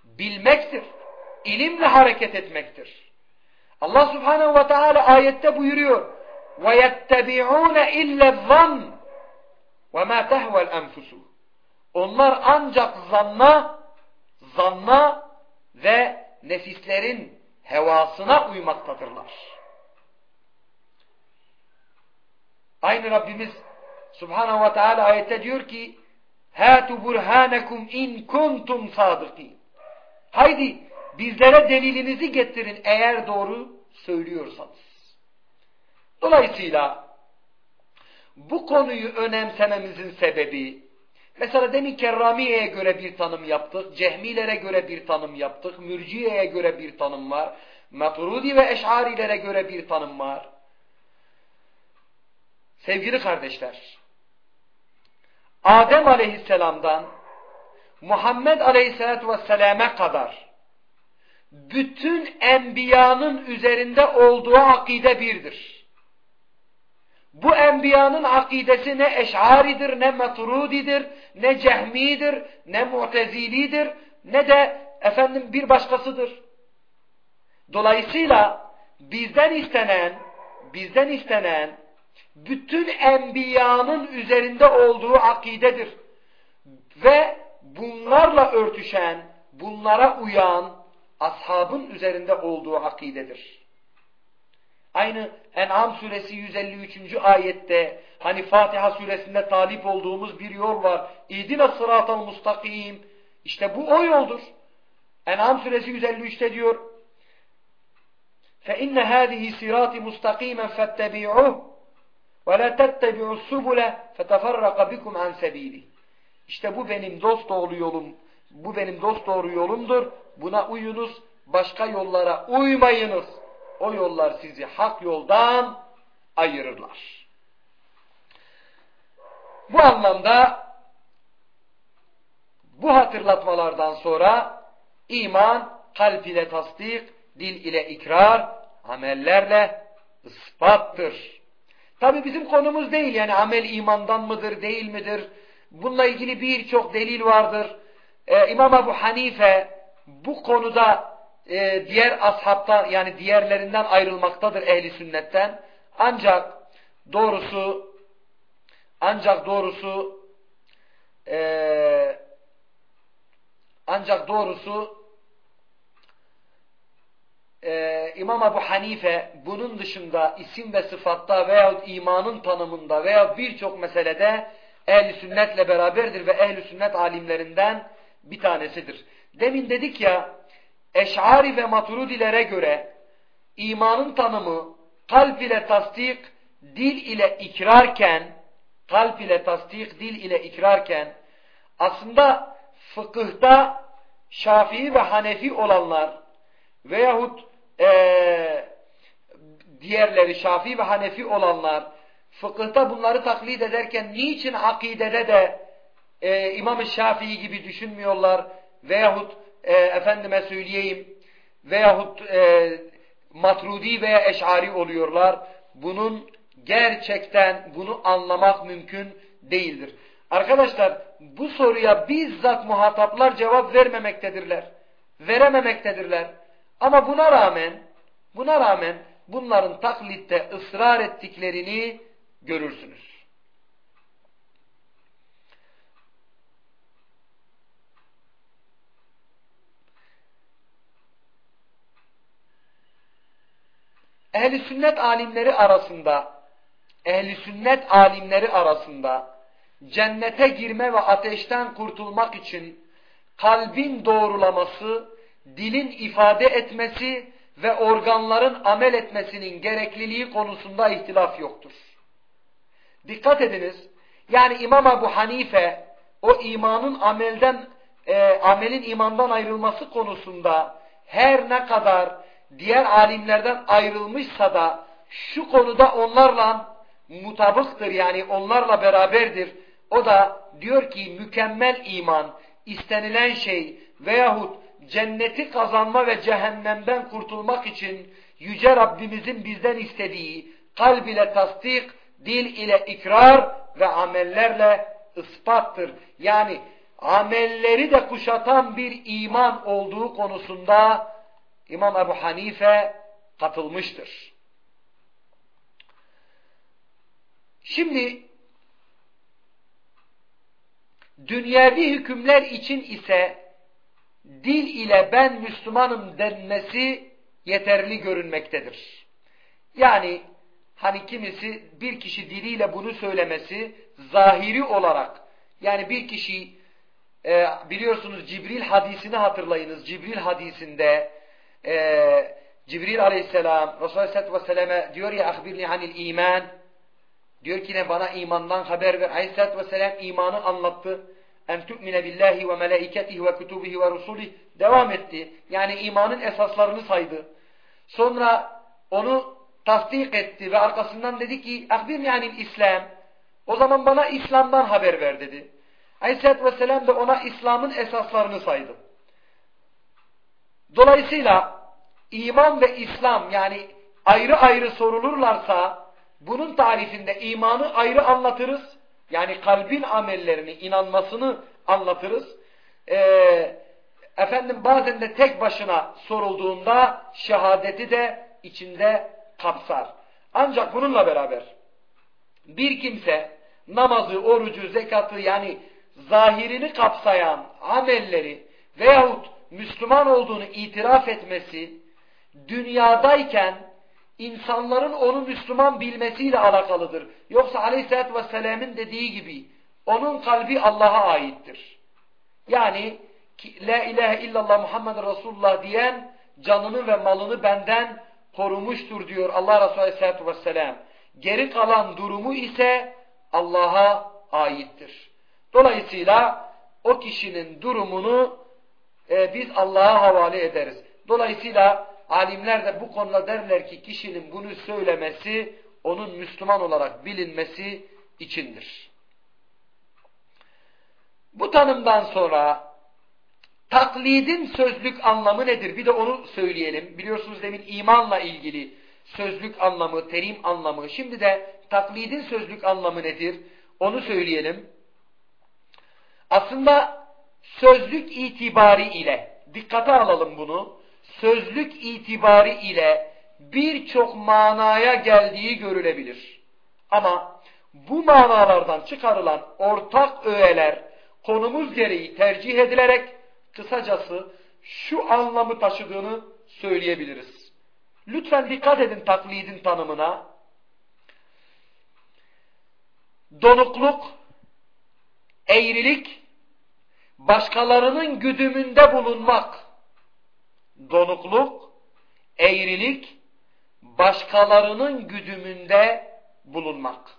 bilmektir. İlimle hareket etmektir. Allah subhanehu ve teala ayette buyuruyor وَيَتَّبِعُونَ اِلَّا الظَّنِّ وَمَا تَهْوَ الْاَنْفُسُ Onlar ancak zanna zanna ve nefislerin hevasına uymaktadırlar. Aynı Rabbimiz Subhanahu ve Teala ayette diyor ki Hâtu burhânekum in kuntum sadıkîn. Haydi bizlere delilinizi getirin eğer doğru söylüyorsanız. Dolayısıyla bu konuyu önemsememizin sebebi mesela demin Kerramiye'ye göre bir tanım yaptık, Cehmilere göre bir tanım yaptık, Mürciye'ye göre bir tanım var, Maturudi ve Eş'arilere göre bir tanım var. Sevgili kardeşler, Adem aleyhisselamdan Muhammed aleyhisselatü vesselam'e kadar bütün enbiyanın üzerinde olduğu akide birdir. Bu enbiyanın akidesi ne eşaridir, ne metrudidir, ne cehmidir, ne mu'tezilidir, ne de efendim bir başkasıdır. Dolayısıyla bizden istenen, bizden istenen bütün enbiyanın üzerinde olduğu akidedir. Ve bunlarla örtüşen, bunlara uyan ashabın üzerinde olduğu akidedir. Aynı En'am suresi 153. ayette hani Fatiha suresinde talip olduğumuz bir yol var. İdine sıratal mustakim. İşte bu o yoldur. En'am suresi 153'te diyor فَاِنَّ هَذِهِ سِرَاتِ مُسْتَقِيمًا فَاتَّبِعُهُ وَلَا تَتَّبِعُوا السُّبُلَ فَتَفَرَّقَ بِكُمْ عَنْ سَب۪يلِهِ İşte bu benim dost doğru yolum. Bu benim dost doğru yolumdur. Buna uyunuz. Başka yollara uymayınız. O yollar sizi hak yoldan ayırırlar. Bu anlamda bu hatırlatmalardan sonra iman kalp ile tasdik, dil ile ikrar, amellerle ispattır. Tabi bizim konumuz değil yani amel imandan mıdır değil midir? Bununla ilgili birçok delil vardır. Ee, İmam Ebu Hanife bu konuda e, diğer ashabtan yani diğerlerinden ayrılmaktadır ehli sünnetten. Ancak doğrusu ancak doğrusu e, ancak doğrusu e, İmam Ebu Hanife bunun dışında isim ve sıfatta veyahut imanın tanımında veya birçok meselede ehli sünnetle beraberdir ve ehli sünnet alimlerinden bir tanesidir. Demin dedik ya Eş'ari ve Maturudilere göre imanın tanımı kalp ile tasdik, dil ile ikrarken kalp ile tasdik, dil ile ikrarken aslında fıkıhta Şafii ve Hanefi olanlar veyahut e, diğerleri Şafii ve Hanefi olanlar fıkıhta bunları taklit ederken niçin akidede de e, İmam-ı Şafii gibi düşünmüyorlar veyahut e, efendime söyleyeyim veyahut e, matrudi veya eşari oluyorlar. Bunun gerçekten bunu anlamak mümkün değildir. Arkadaşlar bu soruya bizzat muhataplar cevap vermemektedirler. Verememektedirler. Ama buna rağmen buna rağmen bunların taklitte ısrar ettiklerini görürsünüz. Ehli sünnet alimleri arasında ehli sünnet alimleri arasında cennete girme ve ateşten kurtulmak için kalbin doğrulaması dilin ifade etmesi ve organların amel etmesinin gerekliliği konusunda ihtilaf yoktur. Dikkat ediniz. Yani İmam Ebu Hanife o imanın amelden e, amelin imandan ayrılması konusunda her ne kadar diğer alimlerden ayrılmışsa da şu konuda onlarla mutabıktır yani onlarla beraberdir. O da diyor ki mükemmel iman istenilen şey veyahut cenneti kazanma ve cehennemden kurtulmak için Yüce Rabbimizin bizden istediği kalb ile tasdik, dil ile ikrar ve amellerle ispattır. Yani amelleri de kuşatan bir iman olduğu konusunda İmam Ebu Hanife katılmıştır. Şimdi dünyevi hükümler için ise dil ile ben Müslümanım denmesi yeterli görünmektedir. Yani hani kimisi bir kişi diliyle bunu söylemesi zahiri olarak yani bir kişi e, biliyorsunuz Cibril hadisini hatırlayınız. Cibril hadisinde e, Cibril aleyhisselam Resulullah aleyhisselatü vesselam'e diyor ya ahbirni anil iman diyor ki ne bana imandan haber ver. Aleyhisselatü vesselam imanı anlattı. En tu'mine billahi ve melaiketihi ve kutubihi ve rusulih devam etti. Yani imanın esaslarını saydı. Sonra onu tasdik etti ve arkasından dedi ki ahbirni anil İslam o zaman bana İslam'dan haber ver dedi. Aleyhisselatü Vesselam da ona İslam'ın esaslarını saydı. Dolayısıyla iman ve İslam yani ayrı ayrı sorulurlarsa bunun tarifinde imanı ayrı anlatırız. Yani kalbin amellerini, inanmasını anlatırız. Ee, efendim bazen de tek başına sorulduğunda şehadeti de içinde kapsar. Ancak bununla beraber bir kimse namazı, orucu, zekatı yani zahirini kapsayan amelleri veyahut Müslüman olduğunu itiraf etmesi dünyadayken insanların onu Müslüman bilmesiyle alakalıdır. Yoksa aleyhissalatü vesselam'ın dediği gibi onun kalbi Allah'a aittir. Yani La ilahe illallah Muhammed Resulullah diyen canını ve malını benden korumuştur diyor Allah Resulü Aleyhisselatü Vesselam. Geri kalan durumu ise Allah'a aittir. Dolayısıyla o kişinin durumunu e, biz Allah'a havale ederiz. Dolayısıyla alimler de bu konuda derler ki kişinin bunu söylemesi onun Müslüman olarak bilinmesi içindir. Bu tanımdan sonra taklidin sözlük anlamı nedir? Bir de onu söyleyelim. Biliyorsunuz demin imanla ilgili sözlük anlamı, terim anlamı. Şimdi de taklidin sözlük anlamı nedir? Onu söyleyelim. Aslında sözlük itibari ile, dikkate alalım bunu, sözlük itibari ile birçok manaya geldiği görülebilir. Ama bu manalardan çıkarılan ortak öğeler konumuz gereği tercih edilerek kısacası şu anlamı taşıdığını söyleyebiliriz. Lütfen dikkat edin taklidin tanımına. Donukluk, eğrilik, başkalarının güdümünde bulunmak. Donukluk, eğrilik, başkalarının güdümünde bulunmak.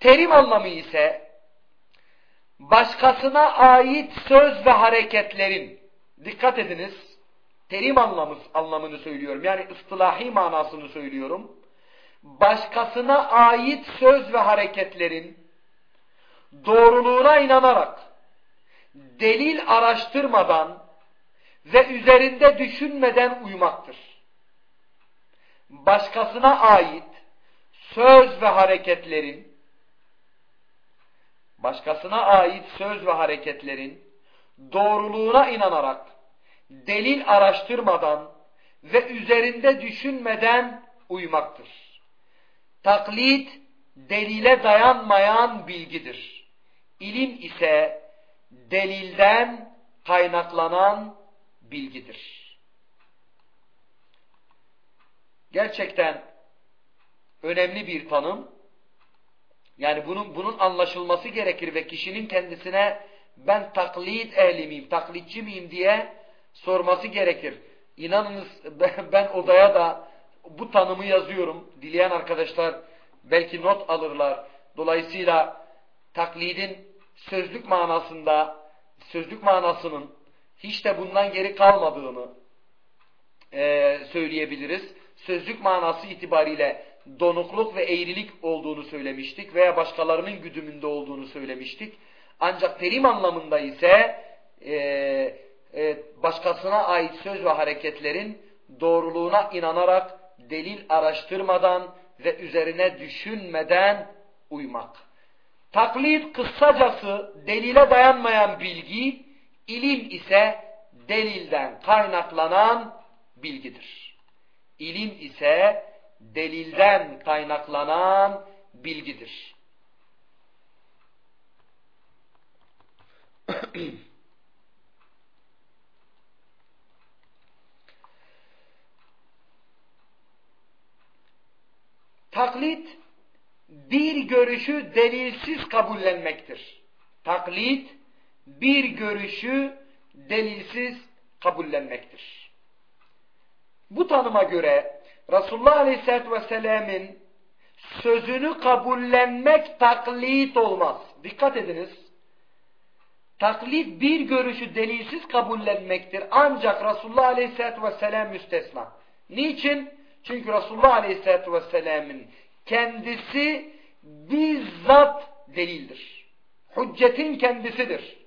Terim anlamı ise başkasına ait söz ve hareketlerin dikkat ediniz terim anlamı, anlamını söylüyorum. Yani ıstılahi manasını söylüyorum. Başkasına ait söz ve hareketlerin doğruluğuna inanarak delil araştırmadan ve üzerinde düşünmeden uymaktır. Başkasına ait söz ve hareketlerin başkasına ait söz ve hareketlerin doğruluğuna inanarak delil araştırmadan ve üzerinde düşünmeden uymaktır. Taklit delile dayanmayan bilgidir. İlim ise delilden kaynaklanan bilgidir. Gerçekten önemli bir tanım. Yani bunun bunun anlaşılması gerekir ve kişinin kendisine ben taklit ehli miyim, taklitçi miyim diye sorması gerekir. İnanınız ben odaya da bu tanımı yazıyorum. Dileyen arkadaşlar belki not alırlar. Dolayısıyla taklidin sözlük manasında, sözlük manasının hiç de bundan geri kalmadığını e, söyleyebiliriz. Sözlük manası itibariyle donukluk ve eğrilik olduğunu söylemiştik veya başkalarının güdümünde olduğunu söylemiştik. Ancak terim anlamında ise e, e, başkasına ait söz ve hareketlerin doğruluğuna inanarak delil araştırmadan ve üzerine düşünmeden uymak. Taklit kısacası delile dayanmayan bilgi, İlim ise delilden kaynaklanan bilgidir. İlim ise delilden kaynaklanan bilgidir. Taklit bir görüşü delilsiz kabullenmektir. Taklit bir görüşü delilsiz kabullenmektir. Bu tanıma göre Resulullah Aleyhisselatü Vesselam'ın sözünü kabullenmek taklit olmaz. Dikkat ediniz. Taklit bir görüşü delilsiz kabullenmektir. Ancak Resulullah Aleyhisselatü Vesselam müstesna. Niçin? Çünkü Resulullah Aleyhisselatü Vesselam'ın kendisi bizzat delildir. Hüccetin kendisidir.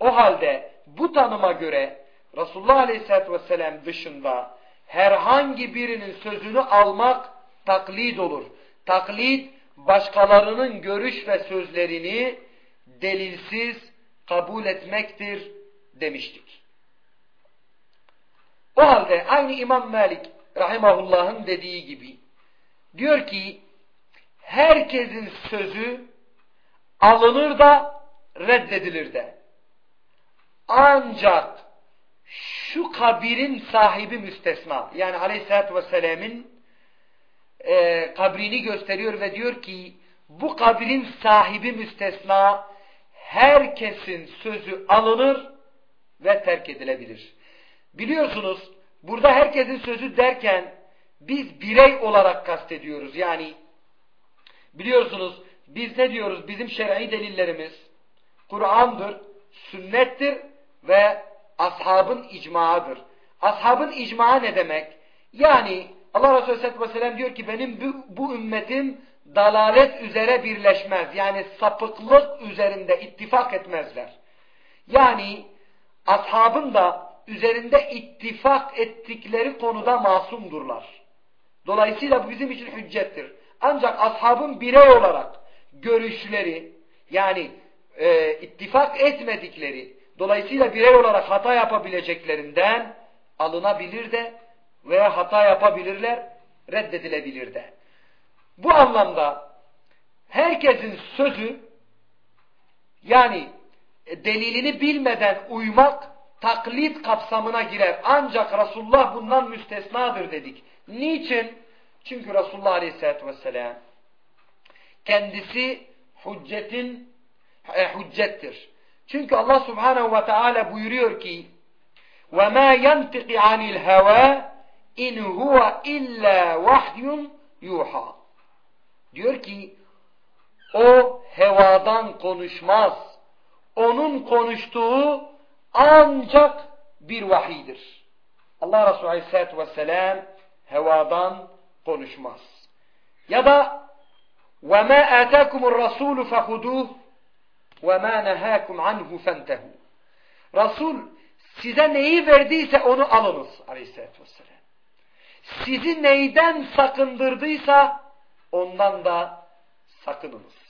O halde bu tanıma göre Resulullah Aleyhisselatü Vesselam dışında herhangi birinin sözünü almak taklit olur. Taklit başkalarının görüş ve sözlerini delilsiz kabul etmektir demiştik. O halde aynı İmam Malik rahimahullah'ın dediği gibi diyor ki herkesin sözü alınır da reddedilir de. Ancak şu kabirin sahibi müstesna. Yani aleyhissalatü vesselam'ın e, kabrini gösteriyor ve diyor ki bu kabrin sahibi müstesna herkesin sözü alınır ve terk edilebilir. Biliyorsunuz burada herkesin sözü derken biz birey olarak kastediyoruz. Yani biliyorsunuz biz ne diyoruz? Bizim şer'i delillerimiz Kur'an'dır, sünnettir ve ashabın icmaıdır. Ashabın icmaı ne demek? Yani Allah Resulü Aleyhisselatü Vesselam diyor ki benim bu, bu ümmetim dalalet üzere birleşmez. Yani sapıklık üzerinde ittifak etmezler. Yani ashabın da üzerinde ittifak ettikleri konuda masumdurlar. Dolayısıyla bu bizim için hüccettir. Ancak ashabın birey olarak görüşleri yani e, ittifak etmedikleri dolayısıyla birey olarak hata yapabileceklerinden alınabilir de veya hata yapabilirler reddedilebilir de. Bu anlamda herkesin sözü yani delilini bilmeden uymak taklit kapsamına girer. Ancak Resulullah bundan müstesnadır dedik. Niçin? Çünkü Resulullah Aleyhisselatü Vesselam kendisi hüccetin e, hüccettir. Çünkü Allah Subhanahu ve Teala buyuruyor ki وَمَا يَنْتِقِ عَنِ الْهَوَى اِنْ هُوَ اِلَّا وَحْيٌ يُوحَى Diyor ki o hevadan konuşmaz. Onun konuştuğu ancak bir vahidir. Allah Resulü Aleyhisselatü Vesselam hevadan konuşmaz. Ya da وَمَا آتَاكُمُ الرَّسُولُ فَخُدُوهُ وَمَا نَهَاكُمْ عَنْهُ فَانْتَهُ Resul size neyi verdiyse onu alınız aleyhissalatü vesselam. Sizi neyden sakındırdıysa ondan da sakınınız.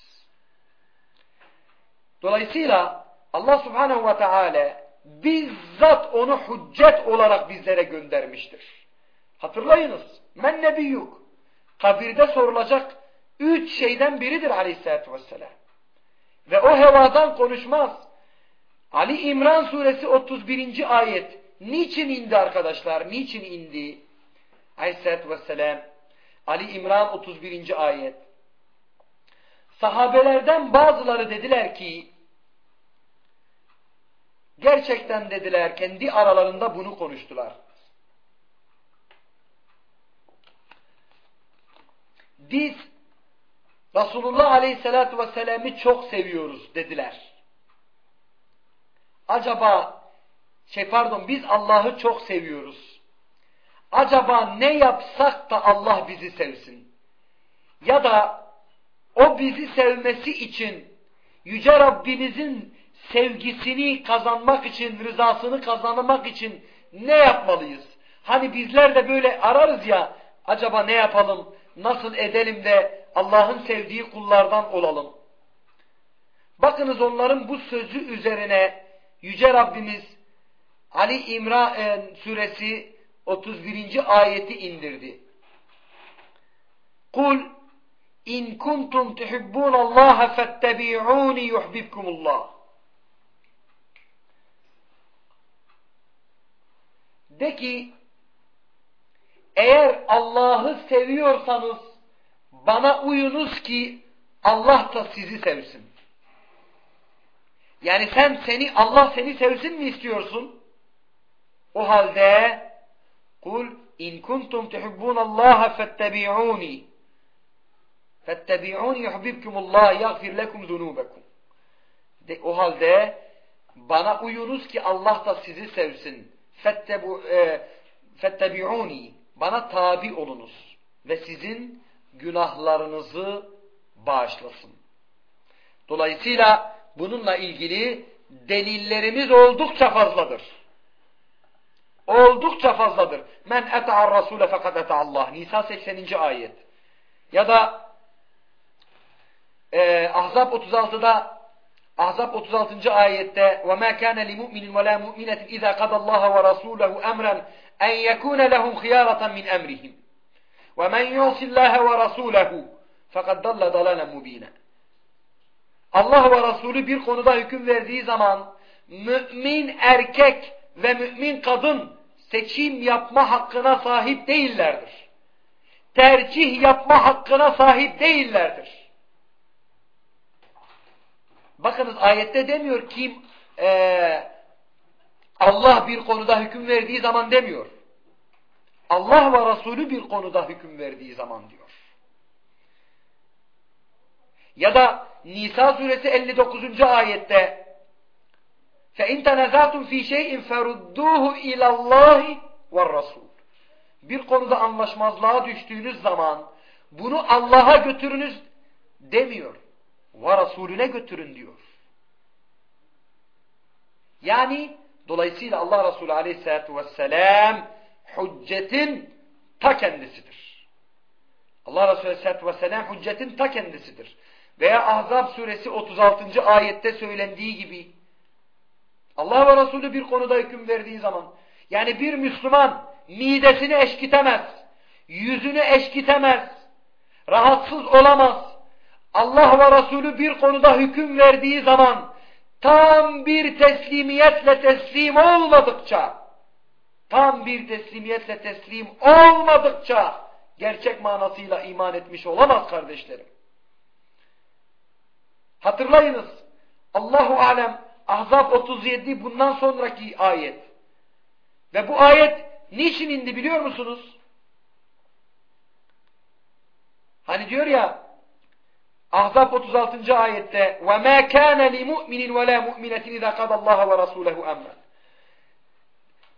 Dolayısıyla Allah subhanehu ve teala bizzat onu hüccet olarak bizlere göndermiştir. Hatırlayınız. Men nebiyyuk. Kabirde sorulacak üç şeyden biridir aleyhissalatü vesselam. Ve o hevadan konuşmaz. Ali İmran suresi 31. ayet. Niçin indi arkadaşlar? Niçin indi? Aleyhissalatü vesselam. Ali İmran 31. ayet. Sahabelerden bazıları dediler ki gerçekten dediler kendi aralarında bunu konuştular. Biz Resulullah Aleyhisselatü Vesselam'ı çok seviyoruz dediler. Acaba şey pardon biz Allah'ı çok seviyoruz. Acaba ne yapsak da Allah bizi sevsin? Ya da o bizi sevmesi için Yüce Rabbimizin sevgisini kazanmak için, rızasını kazanmak için ne yapmalıyız? Hani bizler de böyle ararız ya, acaba ne yapalım, nasıl edelim de Allah'ın sevdiği kullardan olalım. Bakınız onların bu sözü üzerine Yüce Rabbimiz Ali İmran suresi 31. ayeti indirdi. Kul in kuntum tuhibbunallaha fettebi'uni yuhibbukumullah. De ki eğer Allah'ı seviyorsanız bana uyunuz ki Allah da sizi sevsin. Yani sen seni Allah seni sevsin mi istiyorsun? O halde kul in kuntum tuhibbunallaha fettebi'uni fettebi'uni yuhibbukumullah yaghfir lekum zunubakum. O halde bana uyunuz ki Allah da sizi sevsin. Fettebu e, bana tabi olunuz ve sizin günahlarınızı bağışlasın. Dolayısıyla bununla ilgili delillerimiz oldukça fazladır. Oldukça fazladır. Men eta'ar rasule fakat eta'allah. Nisa 80. ayet. Ya da e, Ahzab 36'da Ahzab 36. ayette وَمَا كَانَ لِمُؤْمِنٍ وَلَا مُؤْمِنَةٍ إِذَا قَدَ اللّٰهَ وَرَسُولَهُ أَمْرًا أَنْ يَكُونَ لَهُمْ خِيَارَةً مِنْ أَمْرِهِمْ وَمَنْ يُعْصِ اللّٰهَ وَرَسُولَهُ فَقَدْ ضَلَّ ضَلَالًا مُب۪ينًا Allah ve Resulü bir konuda hüküm verdiği zaman mümin erkek ve mümin kadın seçim yapma hakkına sahip değillerdir. Tercih yapma hakkına sahip değillerdir. Bakınız ayette demiyor kim e, Allah bir konuda hüküm verdiği zaman demiyor. Allah ve Resulü bir konuda hüküm verdiği zaman diyor. Ya da Nisa suresi 59. ayette فَاِنْ تَنَزَاتُمْ ف۪ي شَيْءٍ فَرُدُّوهُ اِلَى اللّٰهِ وَالرَّسُولِ Bir konuda anlaşmazlığa düştüğünüz zaman bunu Allah'a götürünüz demiyor. Ve Resulüne götürün diyor. Yani dolayısıyla Allah Resulü aleyhissalatü vesselam hüccetin ta kendisidir. Allah Resulü aleyhissalatü vesselam hüccetin ta kendisidir. Veya Ahzab suresi 36. ayette söylendiği gibi Allah ve Resulü bir konuda hüküm verdiği zaman yani bir Müslüman midesini eşkitemez, yüzünü eşkitemez, rahatsız olamaz. Allah ve Resulü bir konuda hüküm verdiği zaman tam bir teslimiyetle teslim olmadıkça tam bir teslimiyetle teslim olmadıkça gerçek manasıyla iman etmiş olamaz kardeşlerim. Hatırlayınız. Allahu alem Ahzab 37 bundan sonraki ayet. Ve bu ayet niçin indi biliyor musunuz? Hani diyor ya Ahzab 36. ayette وَمَا كَانَ لِمُؤْمِنٍ وَلَا مُؤْمِنَةٍ اِذَا قَدَ اللّٰهَ وَرَسُولَهُ اَمْرًا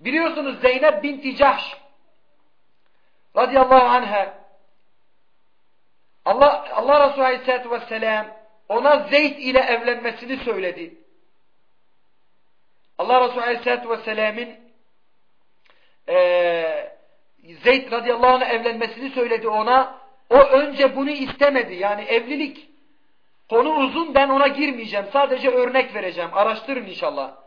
Biliyorsunuz Zeynep binti Cahş radıyallahu anha Allah, Allah Resulü aleyhissalatü vesselam ona Zeyd ile evlenmesini söyledi. Allah Resulü Aleyhisselatü Vesselam'ın e, Zeyd radıyallahu anh'a evlenmesini söyledi ona. O önce bunu istemedi. Yani evlilik konu uzun ben ona girmeyeceğim. Sadece örnek vereceğim. Araştırın inşallah.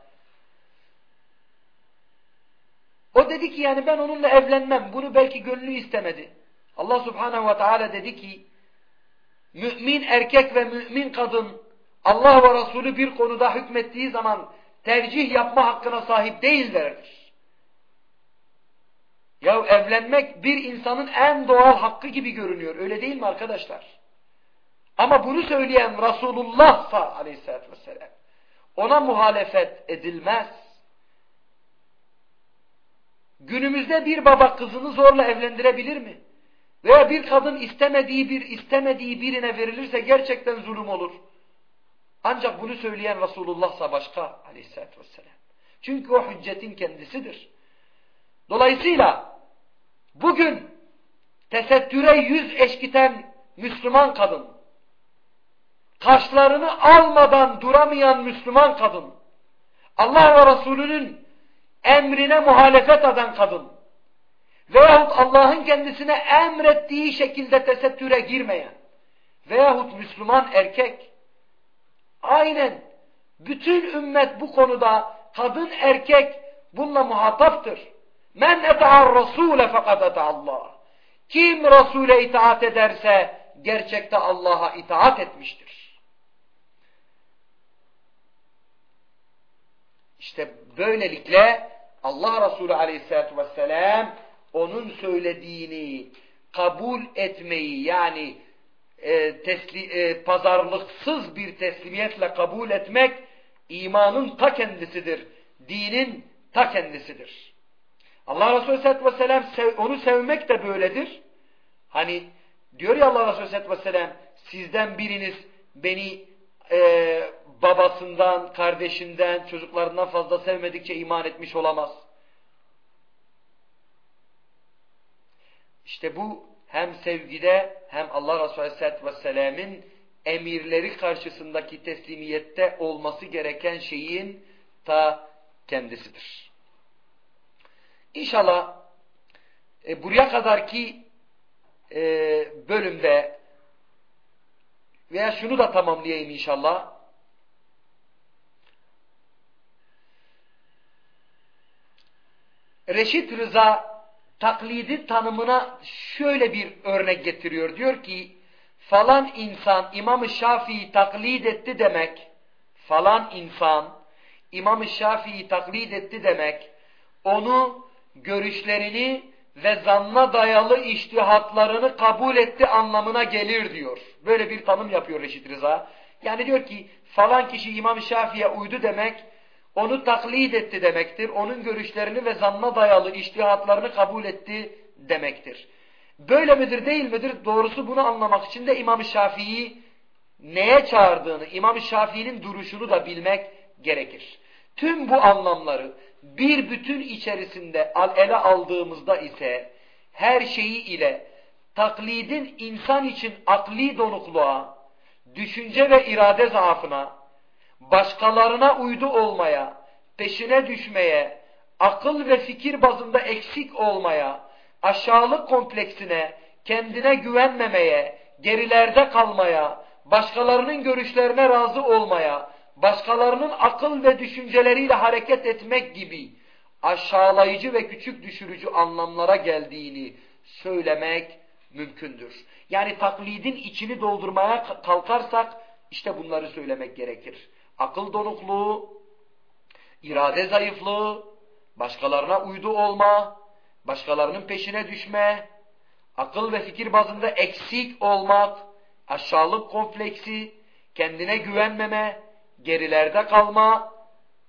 O dedi ki yani ben onunla evlenmem. Bunu belki gönlü istemedi. Allah subhanehu ve teala dedi ki mümin erkek ve mümin kadın Allah ve Resulü bir konuda hükmettiği zaman tercih yapma hakkına sahip değillerdir. Ya evlenmek bir insanın en doğal hakkı gibi görünüyor. Öyle değil mi arkadaşlar? Ama bunu söyleyen Resulullah aleyhissalatü vesselam ona muhalefet edilmez. Günümüzde bir baba kızını zorla evlendirebilir mi? Veya bir kadın istemediği bir istemediği birine verilirse gerçekten zulüm olur. Ancak bunu söyleyen Resulullah'sa başka aleyhissalatü vesselam. Çünkü o hüccetin kendisidir. Dolayısıyla bugün tesettüre yüz eşkiten Müslüman kadın, kaşlarını almadan duramayan Müslüman kadın, Allah ve Resulünün emrine muhalefet eden kadın veyahut Allah'ın kendisine emrettiği şekilde tesettüre girmeyen veyahut Müslüman erkek Aynen. Bütün ümmet bu konuda kadın erkek bununla muhataptır. Men eta'ar rasule fakat Allah. Kim Resul'e itaat ederse gerçekte Allah'a itaat etmiştir. İşte böylelikle Allah Resulü aleyhissalatü vesselam onun söylediğini kabul etmeyi yani e, tesli, e, pazarlıksız bir teslimiyetle kabul etmek imanın ta kendisidir. Dinin ta kendisidir. Allah Resulü Aleyhisselatü Vesselam onu sevmek de böyledir. Hani diyor ya Allah Resulü Aleyhisselatü Vesselam sizden biriniz beni e, babasından, kardeşinden, çocuklarından fazla sevmedikçe iman etmiş olamaz. İşte bu hem sevgide hem Allah Resulü Aleyhisselatü Vesselam'ın emirleri karşısındaki teslimiyette olması gereken şeyin ta kendisidir. İnşallah e, buraya kadarki e, bölümde veya şunu da tamamlayayım inşallah. Reşit Rıza taklidi tanımına şöyle bir örnek getiriyor. Diyor ki falan insan İmam-ı Şafii'yi taklit etti demek falan insan İmam-ı Şafii'yi taklit etti demek onu görüşlerini ve zanna dayalı iştihatlarını kabul etti anlamına gelir diyor. Böyle bir tanım yapıyor Reşit Rıza. Yani diyor ki falan kişi İmam Şafii'ye uydu demek, onu taklit etti demektir. Onun görüşlerini ve zanna dayalı iştihatlarını kabul etti demektir. Böyle midir değil midir? Doğrusu bunu anlamak için de İmam Şafii'yi neye çağırdığını, İmam Şafii'nin duruşunu da bilmek gerekir. Tüm bu anlamları bir bütün içerisinde ele aldığımızda ise her şeyi ile taklidin insan için akli donukluğa, düşünce ve irade zaafına, başkalarına uydu olmaya, peşine düşmeye, akıl ve fikir bazında eksik olmaya, aşağılık kompleksine, kendine güvenmemeye, gerilerde kalmaya, başkalarının görüşlerine razı olmaya, başkalarının akıl ve düşünceleriyle hareket etmek gibi aşağılayıcı ve küçük düşürücü anlamlara geldiğini söylemek mümkündür. Yani taklidin içini doldurmaya kalkarsak işte bunları söylemek gerekir. Akıl donukluğu, irade zayıflığı, başkalarına uydu olma, başkalarının peşine düşme, akıl ve fikir bazında eksik olmak, aşağılık kompleksi, kendine güvenmeme, gerilerde kalma,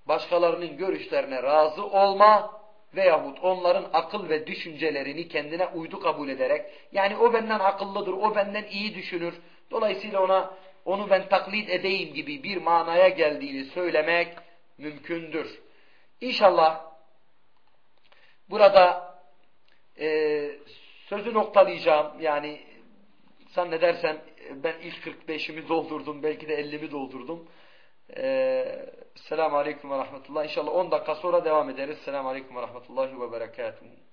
başkalarının görüşlerine razı olma veyahut onların akıl ve düşüncelerini kendine uydu kabul ederek yani o benden akıllıdır, o benden iyi düşünür. Dolayısıyla ona onu ben taklit edeyim gibi bir manaya geldiğini söylemek mümkündür. İnşallah burada e, sözü noktalayacağım. Yani zannedersem ben ilk 45'imi doldurdum. Belki de 50'mi doldurdum. Ee, Selamun Aleyküm ve Rahmetullah. İnşallah 10 dakika sonra devam ederiz. Selamun Aleyküm ve Rahmetullahi ve Berekatuhu.